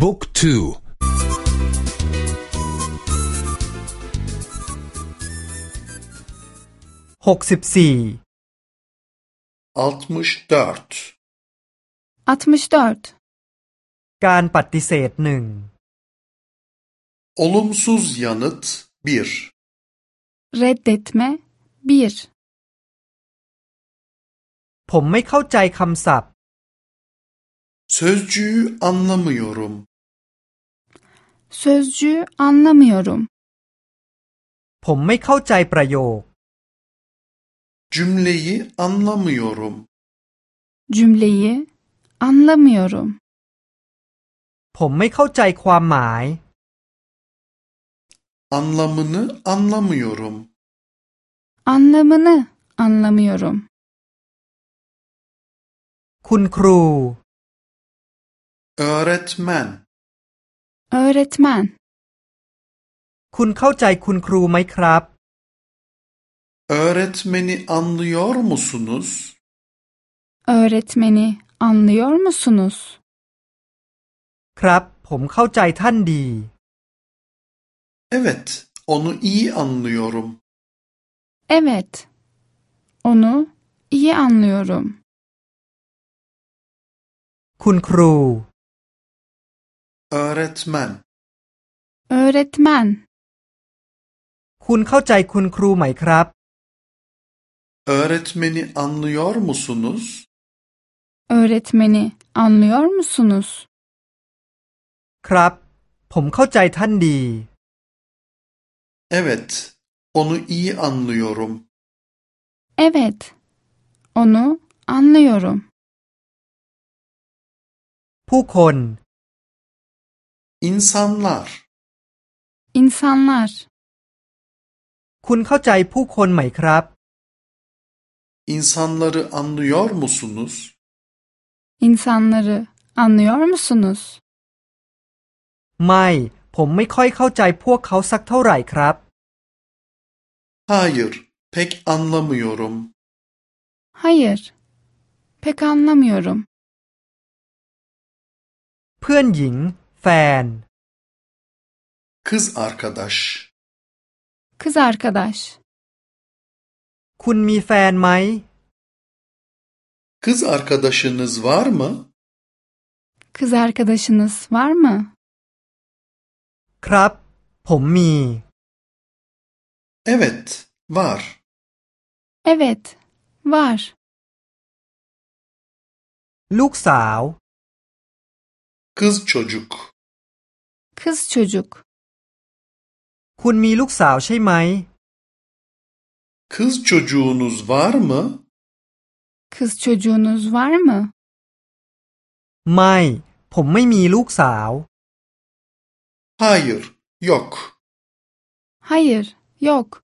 บุ๊กทูหกสิบสี่64 64. การปฏิเสธหนึ่ง Olumsuz yanıt 1 Reddetme 1. ผมไม่เข้าใจคำศัพท์ Sözcüğü anlamıyorum. Sözcüğü anlamıyorum. ผมไม่เข้าใจประโยค Cümleyi anlamıyorum. Cümleyi anlamıyorum. ผมไม่เข้าใจความหมาย Anlamını anlamıyorum. Anlamını anlamıyorum. คุณครู Öğretmen. Öğretmen. คุณเข้าใจคุณครูไหมครับ Öğretmeni anlıyor musunuz? Öğretmeni anlıyor musunuz? ครับ ผมเข้าใจท่านดี Evet, onu iyi anlıyorum. Evet. Onu iyi anlıyorum. คุณครู Öğretmen. Öğretmen. คุณเข้าใจคุณครูไหมครับ Öğretmeni anlıyor musunuz? Öğretmeni anlıyor musunuz? ครับ ผมเข้าใจท่านดี Evet, onu iyi anlıyorum. Evet. Onu anlıyorum. ผู้คน İnsanlar. İnsanlar. คุณเข้าใจผู้คนไหมครับ İnsanları anlıyor musunuz? İnsanları anlıyor musunuz? ไม่ ผมไม่ค่อยเข้าใจพวกเขาสักเท่าไหร่ครับ Hayır, pek anlamıyorum. Hayır. Pek anlamıyorum. เพื่อนหญิง แฟน Kız arkadaş. Kız arkadaş. คุณมีแฟนไหม Kız arkadaşınız var mı? Kız arkadaşınız var mı? ครับ ผมมี Evet, var. Evet. Var. ลูกสาว Kız çocuk. Kız çocuk. คุณมีลูกสาวใช่ไหม Kız çocuğunuz var mı? Kız çocuğunuz var mı? ไม่ ผมไม่มีลูกสาว Hayır, yok. Hayır. Yok.